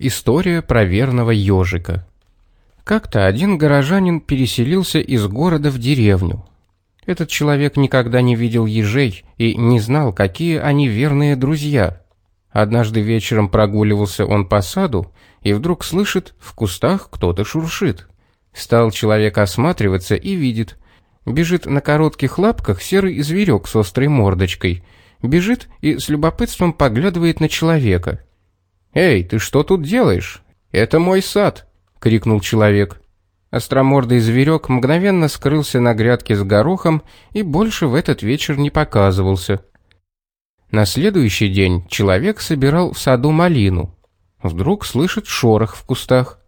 История про верного ежика. Как-то один горожанин переселился из города в деревню. Этот человек никогда не видел ежей и не знал, какие они верные друзья. Однажды вечером прогуливался он по саду и вдруг слышит, в кустах кто-то шуршит. Стал человек осматриваться и видит. Бежит на коротких лапках серый зверек с острой мордочкой. Бежит и с любопытством поглядывает на человека – «Эй, ты что тут делаешь? Это мой сад!» — крикнул человек. Остромордый зверек мгновенно скрылся на грядке с горохом и больше в этот вечер не показывался. На следующий день человек собирал в саду малину. Вдруг слышит шорох в кустах.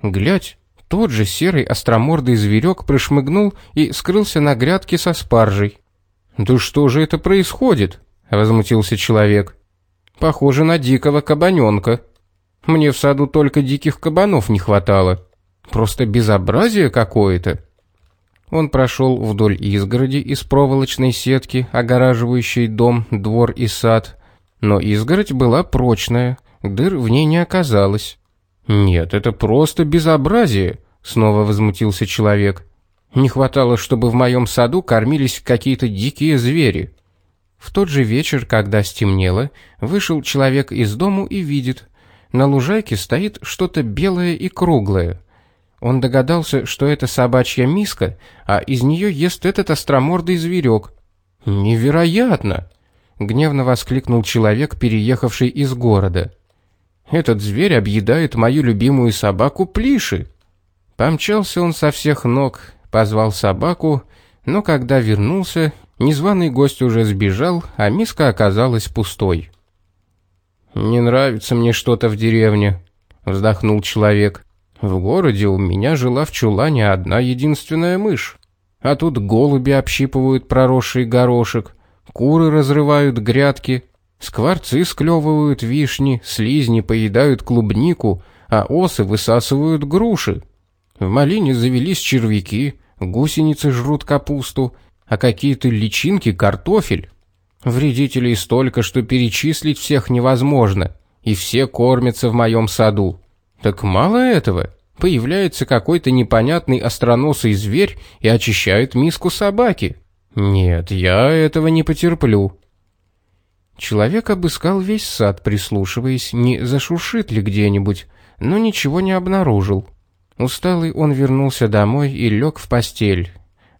Глядь, тот же серый остромордый зверек прошмыгнул и скрылся на грядке со спаржей. «Да что же это происходит?» — возмутился человек. Похоже на дикого кабаненка. Мне в саду только диких кабанов не хватало. Просто безобразие какое-то. Он прошел вдоль изгороди из проволочной сетки, огораживающей дом, двор и сад. Но изгородь была прочная, дыр в ней не оказалось. «Нет, это просто безобразие», — снова возмутился человек. «Не хватало, чтобы в моем саду кормились какие-то дикие звери». В тот же вечер, когда стемнело, вышел человек из дому и видит. На лужайке стоит что-то белое и круглое. Он догадался, что это собачья миска, а из нее ест этот остромордый зверек. «Невероятно!» — гневно воскликнул человек, переехавший из города. «Этот зверь объедает мою любимую собаку Плиши!» Помчался он со всех ног, позвал собаку, но когда вернулся, Незваный гость уже сбежал, а миска оказалась пустой. «Не нравится мне что-то в деревне», — вздохнул человек. «В городе у меня жила в чулане одна единственная мышь. А тут голуби общипывают проросший горошек, куры разрывают грядки, скворцы склевывают вишни, слизни поедают клубнику, а осы высасывают груши. В малине завелись червяки, гусеницы жрут капусту, а какие-то личинки картофель. Вредителей столько, что перечислить всех невозможно, и все кормятся в моем саду. Так мало этого, появляется какой-то непонятный остроносый зверь и очищает миску собаки. Нет, я этого не потерплю. Человек обыскал весь сад, прислушиваясь, не зашуршит ли где-нибудь, но ничего не обнаружил. Усталый он вернулся домой и лег в постель,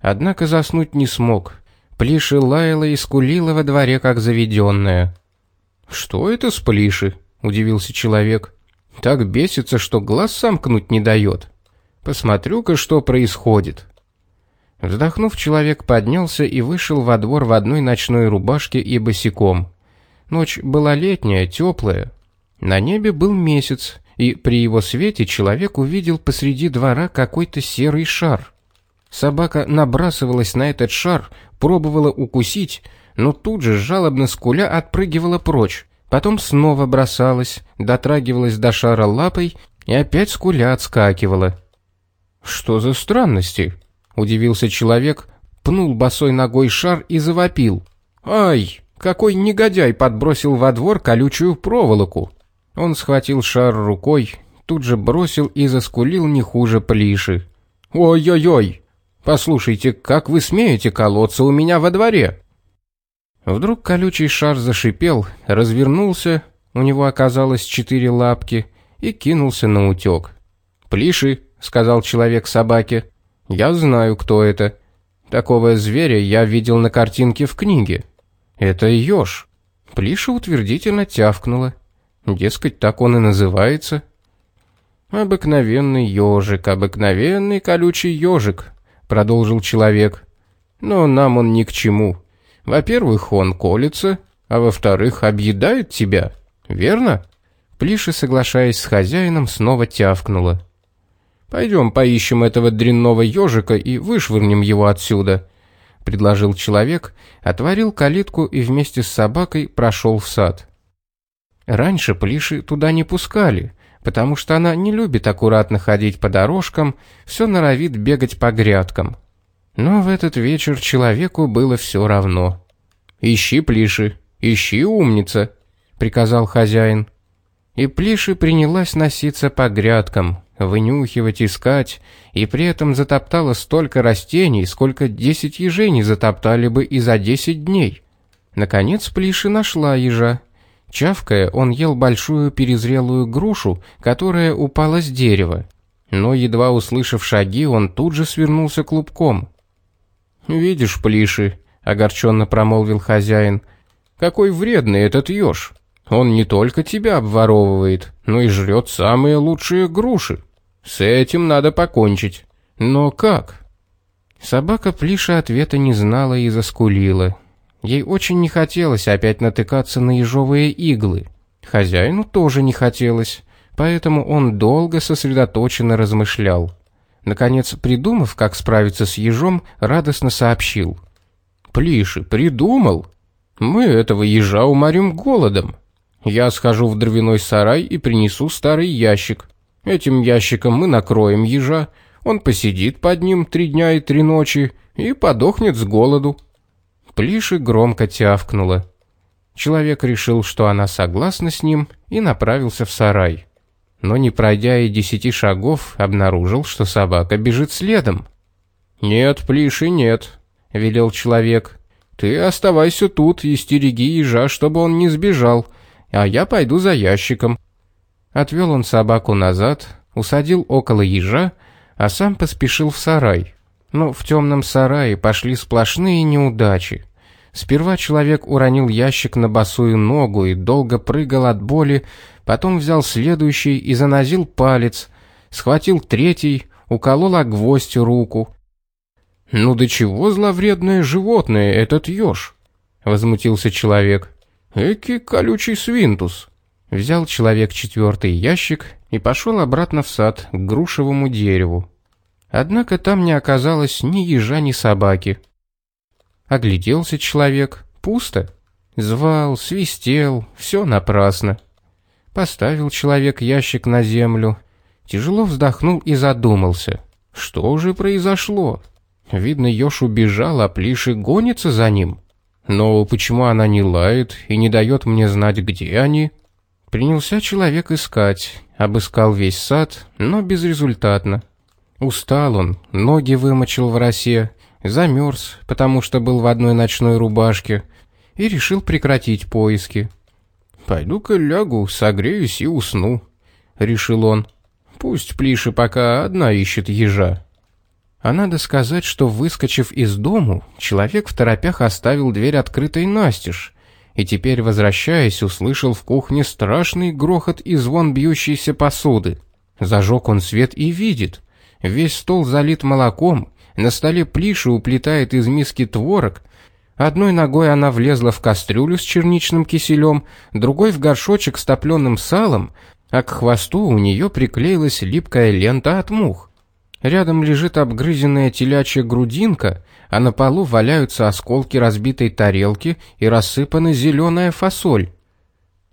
Однако заснуть не смог. Плиши лаяла и скулила во дворе, как заведенная. «Что это с Плиши?» — удивился человек. «Так бесится, что глаз сомкнуть не дает. Посмотрю-ка, что происходит». Вздохнув, человек поднялся и вышел во двор в одной ночной рубашке и босиком. Ночь была летняя, теплая. На небе был месяц, и при его свете человек увидел посреди двора какой-то серый шар. Собака набрасывалась на этот шар, пробовала укусить, но тут же жалобно скуля отпрыгивала прочь. Потом снова бросалась, дотрагивалась до шара лапой и опять скуля отскакивала. «Что за странности?» — удивился человек, пнул босой ногой шар и завопил. «Ай, какой негодяй подбросил во двор колючую проволоку!» Он схватил шар рукой, тут же бросил и заскулил не хуже плиши. «Ой-ой-ой!» Послушайте, как вы смеете колоться у меня во дворе?» Вдруг колючий шар зашипел, развернулся, у него оказалось четыре лапки, и кинулся на утек. «Плиши», — сказал человек собаке, — «я знаю, кто это. Такого зверя я видел на картинке в книге. Это еж». Плиша утвердительно тявкнула. Дескать, так он и называется. «Обыкновенный ежик, обыкновенный колючий ежик», продолжил человек. Но нам он ни к чему. Во-первых, он колется, а во-вторых, объедает тебя. Верно? Плиша, соглашаясь с хозяином, снова тявкнула. Пойдем поищем этого дрянного ежика и вышвырнем его отсюда, предложил человек, отворил калитку и вместе с собакой прошел в сад. Раньше Плиши туда не пускали, потому что она не любит аккуратно ходить по дорожкам, все норовит бегать по грядкам. Но в этот вечер человеку было все равно. «Ищи, Плиши, ищи, умница», — приказал хозяин. И Плиши принялась носиться по грядкам, вынюхивать, искать, и при этом затоптала столько растений, сколько десять ежей не затоптали бы и за десять дней. Наконец Плиши нашла ежа. Чавкая, он ел большую перезрелую грушу, которая упала с дерева. Но едва услышав шаги, он тут же свернулся клубком. «Видишь, Плиши», — огорченно промолвил хозяин, — «какой вредный этот еж. Он не только тебя обворовывает, но и жрет самые лучшие груши. С этим надо покончить. Но как?» Собака Плиша ответа не знала и заскулила. Ей очень не хотелось опять натыкаться на ежовые иглы. Хозяину тоже не хотелось, поэтому он долго сосредоточенно размышлял. Наконец, придумав, как справиться с ежом, радостно сообщил. «Плиши, придумал! Мы этого ежа уморим голодом. Я схожу в дровяной сарай и принесу старый ящик. Этим ящиком мы накроем ежа, он посидит под ним три дня и три ночи и подохнет с голоду». Плиши громко тявкнула. Человек решил, что она согласна с ним, и направился в сарай. Но не пройдя и десяти шагов, обнаружил, что собака бежит следом. «Нет, Плиши, нет», — велел человек. «Ты оставайся тут и стереги ежа, чтобы он не сбежал, а я пойду за ящиком». Отвел он собаку назад, усадил около ежа, а сам поспешил в сарай. Но в темном сарае пошли сплошные неудачи. Сперва человек уронил ящик на босую ногу и долго прыгал от боли, потом взял следующий и занозил палец, схватил третий, уколол о гвоздь руку. «Ну до чего зловредное животное этот еж?» — возмутился человек. «Эки колючий свинтус!» Взял человек четвертый ящик и пошел обратно в сад к грушевому дереву. Однако там не оказалось ни ежа, ни собаки. Огляделся человек, пусто. Звал, свистел, все напрасно. Поставил человек ящик на землю, тяжело вздохнул и задумался. Что же произошло? Видно, еж убежал, а Плиши гонится за ним. Но почему она не лает и не дает мне знать, где они? Принялся человек искать, обыскал весь сад, но безрезультатно. Устал он, ноги вымочил в росе, замерз, потому что был в одной ночной рубашке, и решил прекратить поиски. «Пойду-ка лягу, согреюсь и усну», — решил он. «Пусть Плиша пока одна ищет ежа». А надо сказать, что, выскочив из дому, человек в торопях оставил дверь открытой настежь, и теперь, возвращаясь, услышал в кухне страшный грохот и звон бьющейся посуды. Зажег он свет и видит. Весь стол залит молоком, на столе плиша уплетает из миски творог. Одной ногой она влезла в кастрюлю с черничным киселем, другой в горшочек с топленым салом, а к хвосту у нее приклеилась липкая лента от мух. Рядом лежит обгрызенная телячья грудинка, а на полу валяются осколки разбитой тарелки и рассыпана зеленая фасоль.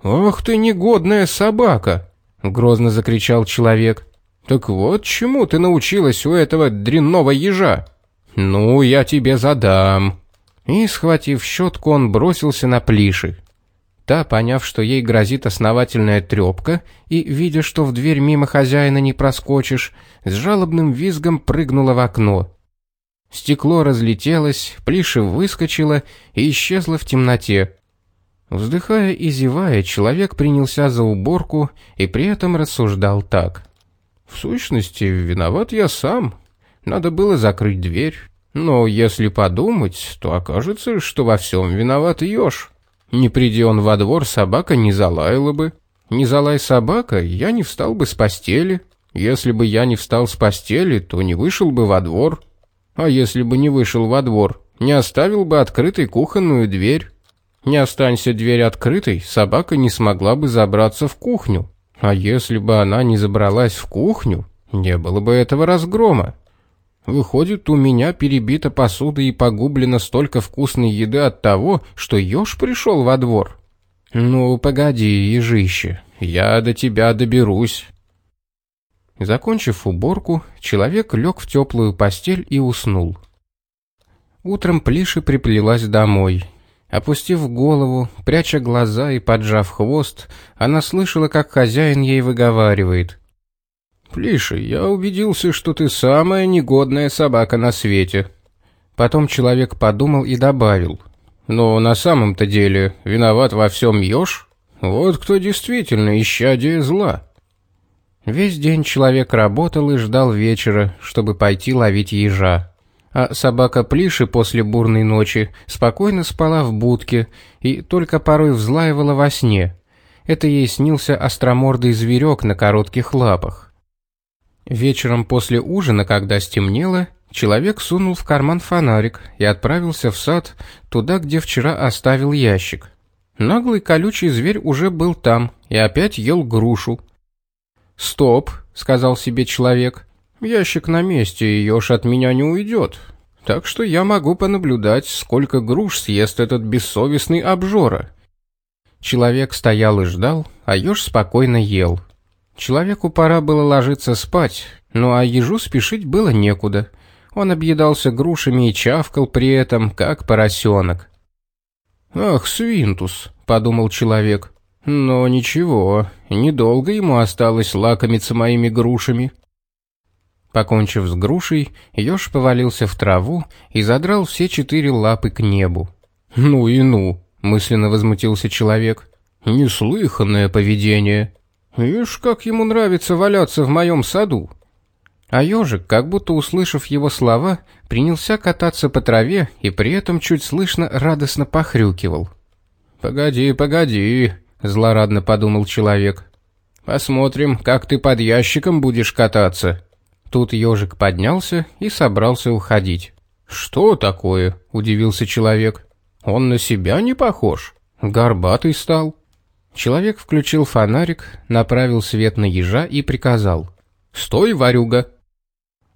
«Ах ты негодная собака!» — грозно закричал человек. «Так вот чему ты научилась у этого дрянного ежа?» «Ну, я тебе задам». И, схватив щетку, он бросился на плиши. Та, поняв, что ей грозит основательная трепка, и, видя, что в дверь мимо хозяина не проскочишь, с жалобным визгом прыгнула в окно. Стекло разлетелось, плиша выскочила и исчезла в темноте. Вздыхая и зевая, человек принялся за уборку и при этом рассуждал так. В сущности, виноват я сам. Надо было закрыть дверь. Но если подумать, то окажется, что во всем виноват еж. Не приди он во двор, собака не залаяла бы. Не залай собака, я не встал бы с постели. Если бы я не встал с постели, то не вышел бы во двор. А если бы не вышел во двор, не оставил бы открытой кухонную дверь. Не останься дверь открытой, собака не смогла бы забраться в кухню. А если бы она не забралась в кухню, не было бы этого разгрома. Выходит, у меня перебита посуда и погублено столько вкусной еды от того, что еж пришел во двор. Ну, погоди, ежище, я до тебя доберусь. Закончив уборку, человек лег в теплую постель и уснул. Утром Плиша приплелась домой. Опустив голову, пряча глаза и поджав хвост, она слышала, как хозяин ей выговаривает. «Плиша, я убедился, что ты самая негодная собака на свете». Потом человек подумал и добавил. «Но на самом-то деле виноват во всем еж? Вот кто действительно исчадие зла». Весь день человек работал и ждал вечера, чтобы пойти ловить ежа. А собака Плиши после бурной ночи спокойно спала в будке и только порой взлаивала во сне. Это ей снился остромордый зверек на коротких лапах. Вечером после ужина, когда стемнело, человек сунул в карман фонарик и отправился в сад, туда, где вчера оставил ящик. Наглый колючий зверь уже был там и опять ел грушу, «Стоп», — сказал себе человек, — «ящик на месте, и еж от меня не уйдет. Так что я могу понаблюдать, сколько груш съест этот бессовестный обжора». Человек стоял и ждал, а еж спокойно ел. Человеку пора было ложиться спать, ну а ежу спешить было некуда. Он объедался грушами и чавкал при этом, как поросенок. «Ах, свинтус», — подумал человек, но ничего, недолго ему осталось лакомиться моими грушами. Покончив с грушей, еж повалился в траву и задрал все четыре лапы к небу. «Ну и ну!» — мысленно возмутился человек. «Неслыханное поведение! Ишь, как ему нравится валяться в моем саду!» А ежик, как будто услышав его слова, принялся кататься по траве и при этом чуть слышно радостно похрюкивал. «Погоди, погоди!» злорадно подумал человек. Посмотрим, как ты под ящиком будешь кататься. Тут ежик поднялся и собрался уходить. Что такое? удивился человек. Он на себя не похож. Горбатый стал. Человек включил фонарик, направил свет на ежа и приказал: "Стой, варюга".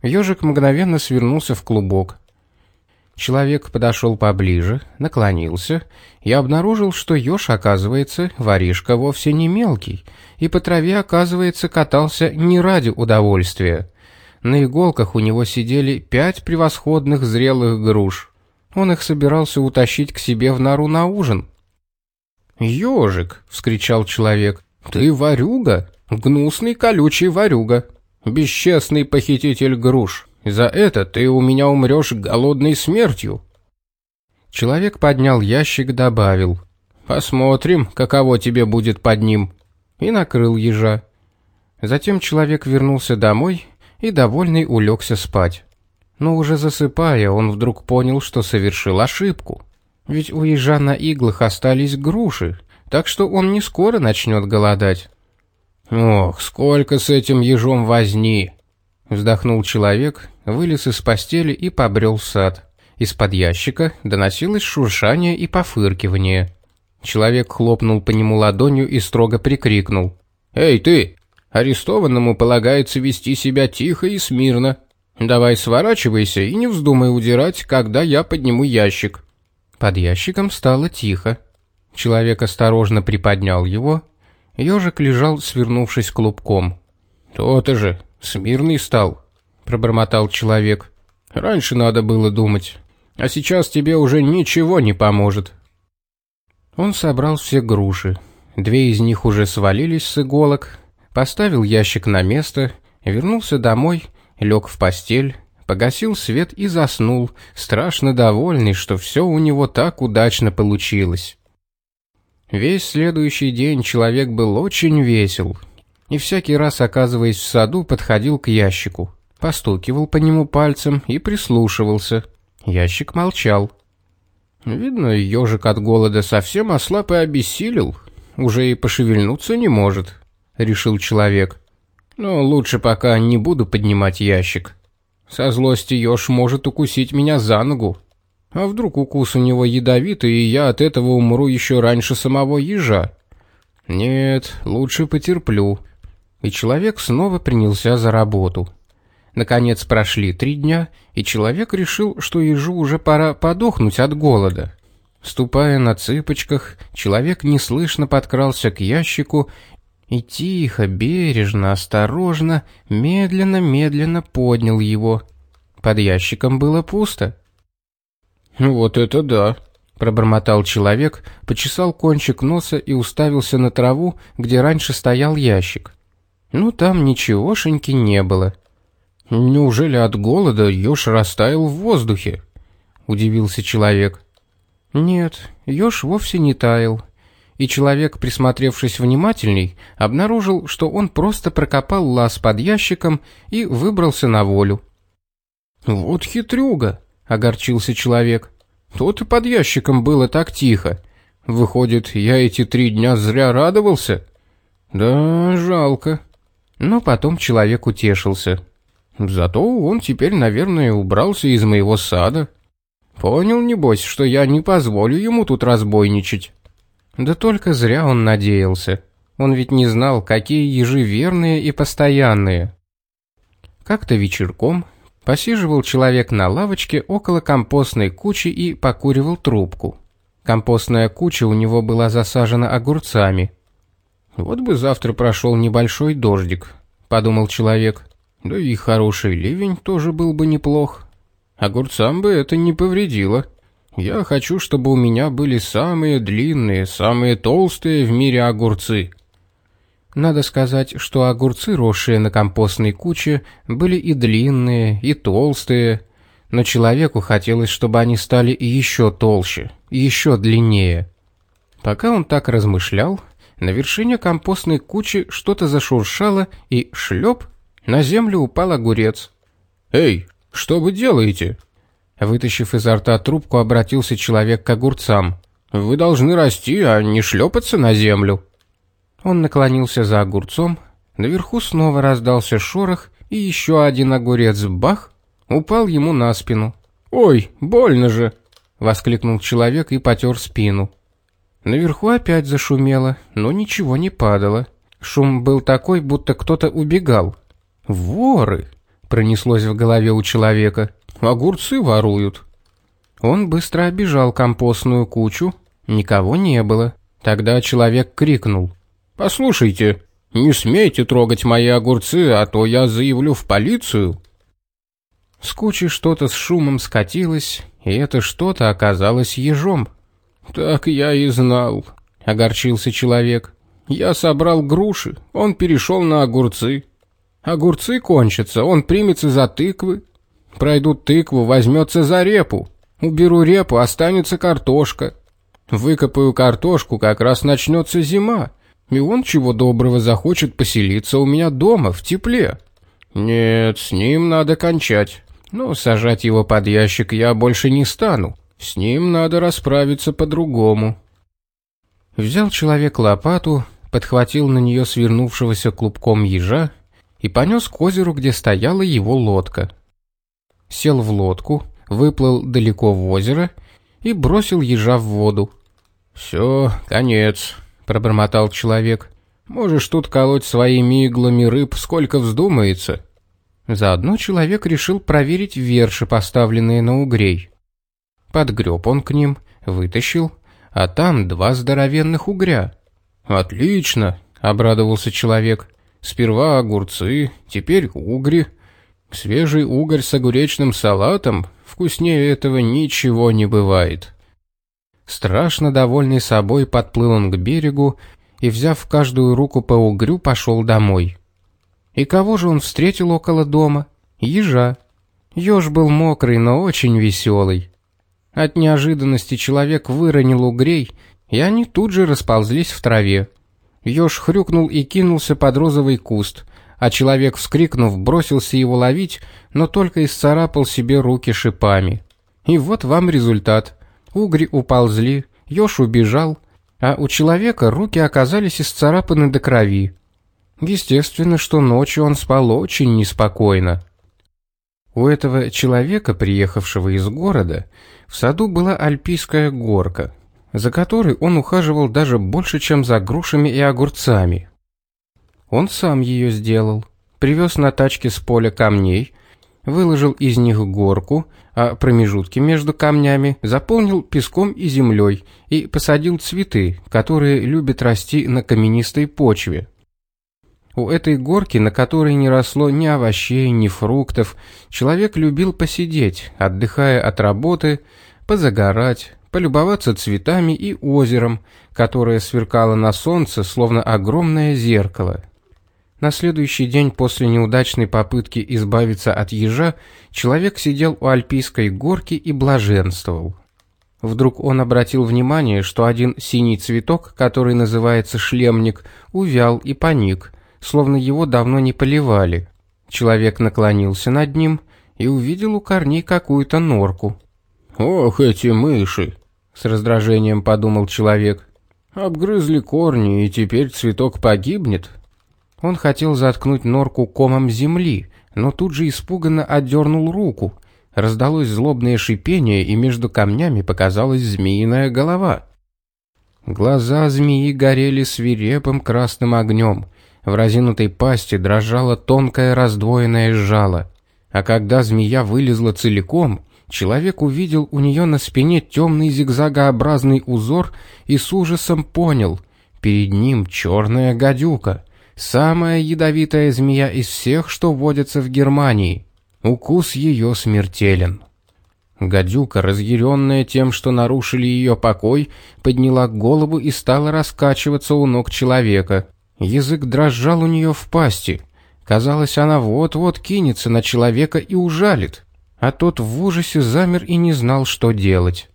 Ежик мгновенно свернулся в клубок. Человек подошел поближе, наклонился и обнаружил, что еж, оказывается, воришка вовсе не мелкий, и по траве, оказывается, катался не ради удовольствия. На иголках у него сидели пять превосходных зрелых груш. Он их собирался утащить к себе в нору на ужин. «Ежик!» — вскричал человек. «Ты ворюга? Гнусный колючий ворюга! Бесчестный похититель груш!» За это ты у меня умрешь голодной смертью. Человек поднял ящик, добавил: "Посмотрим, каково тебе будет под ним", и накрыл ежа. Затем человек вернулся домой и довольный улегся спать. Но уже засыпая, он вдруг понял, что совершил ошибку. Ведь у ежа на иглах остались груши, так что он не скоро начнет голодать. Ох, сколько с этим ежом возни! Вздохнул человек, вылез из постели и побрел в сад. Из-под ящика доносилось шуршание и пофыркивание. Человек хлопнул по нему ладонью и строго прикрикнул. «Эй, ты! Арестованному полагается вести себя тихо и смирно. Давай сворачивайся и не вздумай удирать, когда я подниму ящик». Под ящиком стало тихо. Человек осторожно приподнял его. Ежик лежал, свернувшись клубком. «То-то же, смирный стал», — пробормотал человек. «Раньше надо было думать, а сейчас тебе уже ничего не поможет». Он собрал все груши. Две из них уже свалились с иголок, поставил ящик на место, вернулся домой, лег в постель, погасил свет и заснул, страшно довольный, что все у него так удачно получилось. Весь следующий день человек был очень весел, и всякий раз, оказываясь в саду, подходил к ящику, постукивал по нему пальцем и прислушивался. Ящик молчал. Видно, ежик от голода совсем ослаб и обессилел, уже и пошевельнуться не может, решил человек. Но лучше пока не буду поднимать ящик. Со злости еж может укусить меня за ногу. А вдруг укус у него ядовитый, и я от этого умру еще раньше самого ежа? Нет, лучше потерплю и человек снова принялся за работу. Наконец прошли три дня, и человек решил, что ежу уже пора подохнуть от голода. Ступая на цыпочках, человек неслышно подкрался к ящику и тихо, бережно, осторожно, медленно-медленно поднял его. Под ящиком было пусто. «Вот это да!» пробормотал человек, почесал кончик носа и уставился на траву, где раньше стоял ящик. Ну там ничегошеньки не было. Неужели от голода еж растаял в воздухе? удивился человек. Нет, еж вовсе не таял. И человек, присмотревшись внимательней, обнаружил, что он просто прокопал лаз под ящиком и выбрался на волю. Вот хитрюга, огорчился человек. Тут и под ящиком было так тихо. Выходит, я эти три дня зря радовался? Да, жалко. Но потом человек утешился. Зато он теперь, наверное, убрался из моего сада. Понял, небось, что я не позволю ему тут разбойничать. Да только зря он надеялся. Он ведь не знал, какие ежи верные и постоянные. Как-то вечерком посиживал человек на лавочке около компостной кучи и покуривал трубку. Компостная куча у него была засажена огурцами. Вот бы завтра прошел небольшой дождик, подумал человек. Да и хороший ливень тоже был бы неплох. Огурцам бы это не повредило. Я хочу, чтобы у меня были самые длинные, самые толстые в мире огурцы. Надо сказать, что огурцы, росшие на компостной куче, были и длинные, и толстые, но человеку хотелось, чтобы они стали еще толще, еще длиннее. Пока он так размышлял, на вершине компостной кучи что-то зашуршало, и шлеп на землю упал огурец. «Эй, что вы делаете?» Вытащив изо рта трубку, обратился человек к огурцам. «Вы должны расти, а не шлепаться на землю». Он наклонился за огурцом, наверху снова раздался шорох, и еще один огурец, бах, упал ему на спину. «Ой, больно же!» — воскликнул человек и потер спину. Наверху опять зашумело, но ничего не падало. Шум был такой, будто кто-то убегал. «Воры!» — пронеслось в голове у человека. «Огурцы воруют». Он быстро обижал компостную кучу. Никого не было. Тогда человек крикнул. «Послушайте, не смейте трогать мои огурцы, а то я заявлю в полицию». С кучи что-то с шумом скатилось, и это что-то оказалось ежом. «Так я и знал», — огорчился человек. «Я собрал груши, он перешел на огурцы. Огурцы кончатся, он примется за тыквы. Пройдут тыкву, возьмется за репу. Уберу репу, останется картошка. Выкопаю картошку, как раз начнется зима, и он чего доброго захочет поселиться у меня дома, в тепле. Нет, с ним надо кончать. Но сажать его под ящик я больше не стану. С ним надо расправиться по-другому. Взял человек лопату, подхватил на нее свернувшегося клубком ежа и понес к озеру, где стояла его лодка. Сел в лодку, выплыл далеко в озеро и бросил ежа в воду. «Все, конец», — пробормотал человек. «Можешь тут колоть своими иглами рыб, сколько вздумается». Заодно человек решил проверить верши, поставленные на угрей. Подгреб он к ним, вытащил, а там два здоровенных угря. «Отлично!» — обрадовался человек. Сперва огурцы, теперь угри. Свежий угорь с огуречным салатом, вкуснее этого ничего не бывает. Страшно довольный собой подплыл он к берегу и, взяв в каждую руку по угрю, пошел домой. И кого же он встретил около дома? Ежа. Еж был мокрый, но очень веселый. От неожиданности человек выронил угрей, и они тут же расползлись в траве. Ёж хрюкнул и кинулся под розовый куст, а человек, вскрикнув, бросился его ловить, но только исцарапал себе руки шипами. И вот вам результат. Угри уползли, Ёж убежал, а у человека руки оказались исцарапаны до крови. Естественно, что ночью он спал очень неспокойно. У этого человека, приехавшего из города, в саду была альпийская горка – за которой он ухаживал даже больше, чем за грушами и огурцами. Он сам ее сделал, привез на тачке с поля камней, выложил из них горку, а промежутки между камнями заполнил песком и землей и посадил цветы, которые любят расти на каменистой почве. У этой горки, на которой не росло ни овощей, ни фруктов, человек любил посидеть, отдыхая от работы, позагорать, полюбоваться цветами и озером, которое сверкало на солнце, словно огромное зеркало. На следующий день после неудачной попытки избавиться от ежа, человек сидел у альпийской горки и блаженствовал. Вдруг он обратил внимание, что один синий цветок, который называется шлемник, увял и поник, словно его давно не поливали. Человек наклонился над ним и увидел у корней какую-то норку. «Ох, эти мыши!» — с раздражением подумал человек. «Обгрызли корни, и теперь цветок погибнет?» Он хотел заткнуть норку комом земли, но тут же испуганно отдернул руку. Раздалось злобное шипение, и между камнями показалась змеиная голова. Глаза змеи горели свирепым красным огнем. В разинутой пасти дрожало тонкое раздвоенное жало. А когда змея вылезла целиком, человек увидел у нее на спине темный зигзагообразный узор и с ужасом понял — перед ним черная гадюка — Самая ядовитая змея из всех, что водятся в Германии. Укус ее смертелен. Гадюка, разъяренная тем, что нарушили ее покой, подняла голову и стала раскачиваться у ног человека. Язык дрожал у нее в пасти. Казалось, она вот-вот кинется на человека и ужалит. А тот в ужасе замер и не знал, что делать.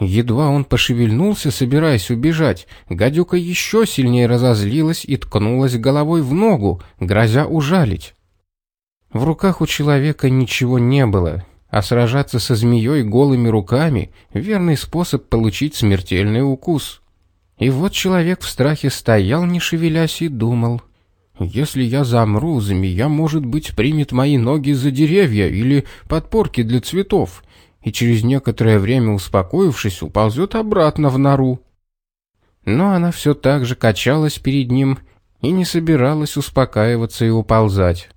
Едва он пошевельнулся, собираясь убежать, гадюка еще сильнее разозлилась и ткнулась головой в ногу, грозя ужалить. В руках у человека ничего не было, а сражаться со змеей голыми руками — верный способ получить смертельный укус. И вот человек в страхе стоял, не шевелясь, и думал, «Если я замру, змея, может быть, примет мои ноги за деревья или подпорки для цветов, и через некоторое время, успокоившись, уползет обратно в нору. Но она все так же качалась перед ним и не собиралась успокаиваться и уползать.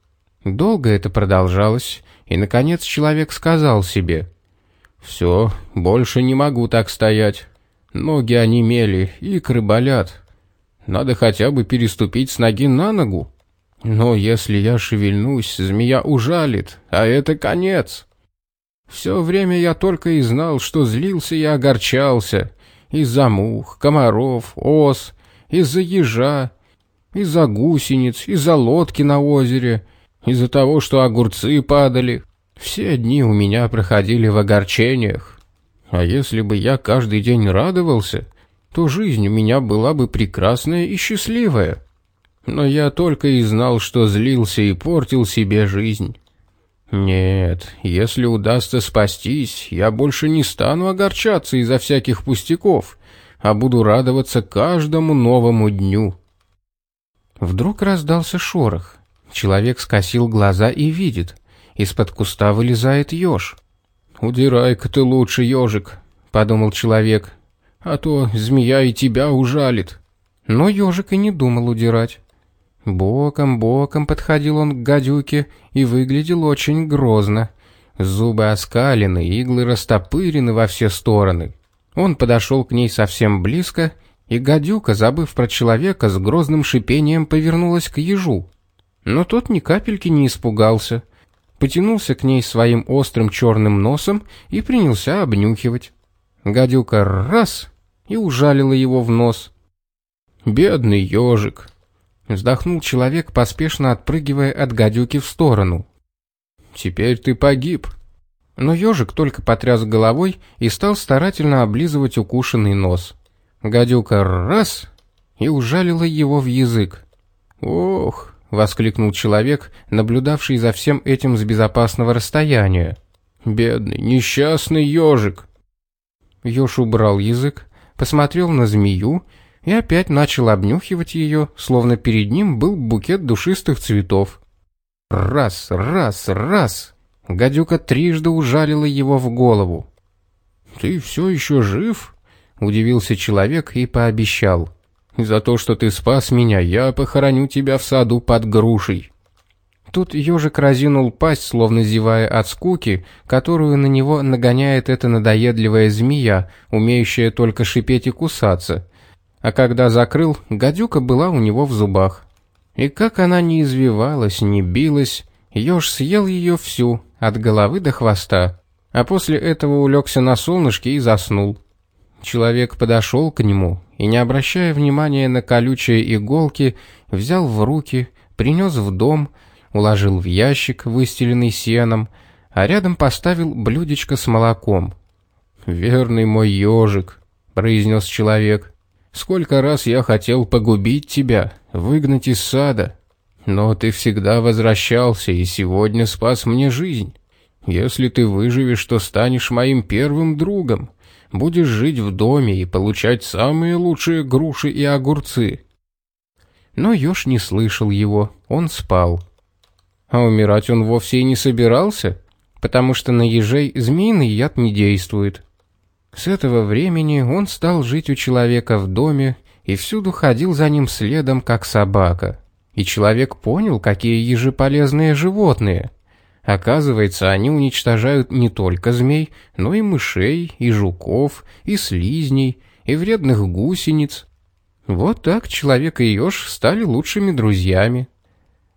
Долго это продолжалось, и, наконец, человек сказал себе, «Все, больше не могу так стоять. Ноги онемели, икры болят. Надо хотя бы переступить с ноги на ногу. Но если я шевельнусь, змея ужалит, а это конец». Все время я только и знал, что злился и огорчался. Из-за мух, комаров, ос, из-за ежа, из-за гусениц, из-за лодки на озере, из-за того, что огурцы падали. Все дни у меня проходили в огорчениях. А если бы я каждый день радовался, то жизнь у меня была бы прекрасная и счастливая. Но я только и знал, что злился и портил себе жизнь. Нет, если удастся спастись, я больше не стану огорчаться из-за всяких пустяков, а буду радоваться каждому новому дню. Вдруг раздался шорох. Человек скосил глаза и видит. Из-под куста вылезает еж. «Удирай-ка ты лучше, ежик», — подумал человек, — «а то змея и тебя ужалит». Но ежик и не думал удирать. Боком-боком подходил он к гадюке и выглядел очень грозно. Зубы оскалены, иглы растопырены во все стороны. Он подошел к ней совсем близко, и гадюка, забыв про человека, с грозным шипением повернулась к ежу. Но тот ни капельки не испугался. Потянулся к ней своим острым черным носом и принялся обнюхивать. Гадюка раз и ужалила его в нос. «Бедный ежик», Вздохнул человек, поспешно отпрыгивая от гадюки в сторону. «Теперь ты погиб». Но ежик только потряс головой и стал старательно облизывать укушенный нос. Гадюка раз и ужалила его в язык. «Ох!» — воскликнул человек, наблюдавший за всем этим с безопасного расстояния. «Бедный, несчастный ежик!» Еж убрал язык, посмотрел на змею и опять начал обнюхивать ее, словно перед ним был букет душистых цветов. Раз, раз, раз. Гадюка трижды ужалила его в голову. «Ты все еще жив?» — удивился человек и пообещал. «За то, что ты спас меня, я похороню тебя в саду под грушей». Тут ежик разинул пасть, словно зевая от скуки, которую на него нагоняет эта надоедливая змея, умеющая только шипеть и кусаться, а когда закрыл, гадюка была у него в зубах. И как она не извивалась, не билась, еж съел ее всю, от головы до хвоста, а после этого улегся на солнышке и заснул. Человек подошел к нему и, не обращая внимания на колючие иголки, взял в руки, принес в дом, уложил в ящик, выстеленный сеном, а рядом поставил блюдечко с молоком. «Верный мой ежик», — произнес человек, — «сколько раз я хотел погубить тебя, выгнать из сада, но ты всегда возвращался и сегодня спас мне жизнь. Если ты выживешь, то станешь моим первым другом, будешь жить в доме и получать самые лучшие груши и огурцы». Но еж не слышал его, он спал. А умирать он вовсе и не собирался, потому что на ежей змеиный яд не действует. С этого времени он стал жить у человека в доме и всюду ходил за ним следом, как собака. И человек понял, какие ежи полезные животные. Оказывается, они уничтожают не только змей, но и мышей, и жуков, и слизней, и вредных гусениц. Вот так человек и еж стали лучшими друзьями.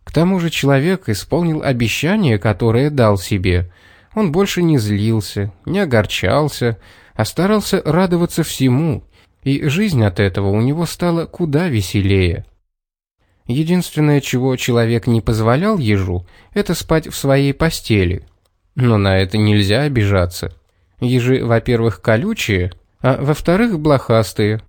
К тому же человек исполнил обещание, которое дал себе. Он больше не злился, не огорчался, а старался радоваться всему, и жизнь от этого у него стала куда веселее. Единственное, чего человек не позволял ежу, это спать в своей постели. Но на это нельзя обижаться. Ежи, во-первых, колючие, а во-вторых, блохастые.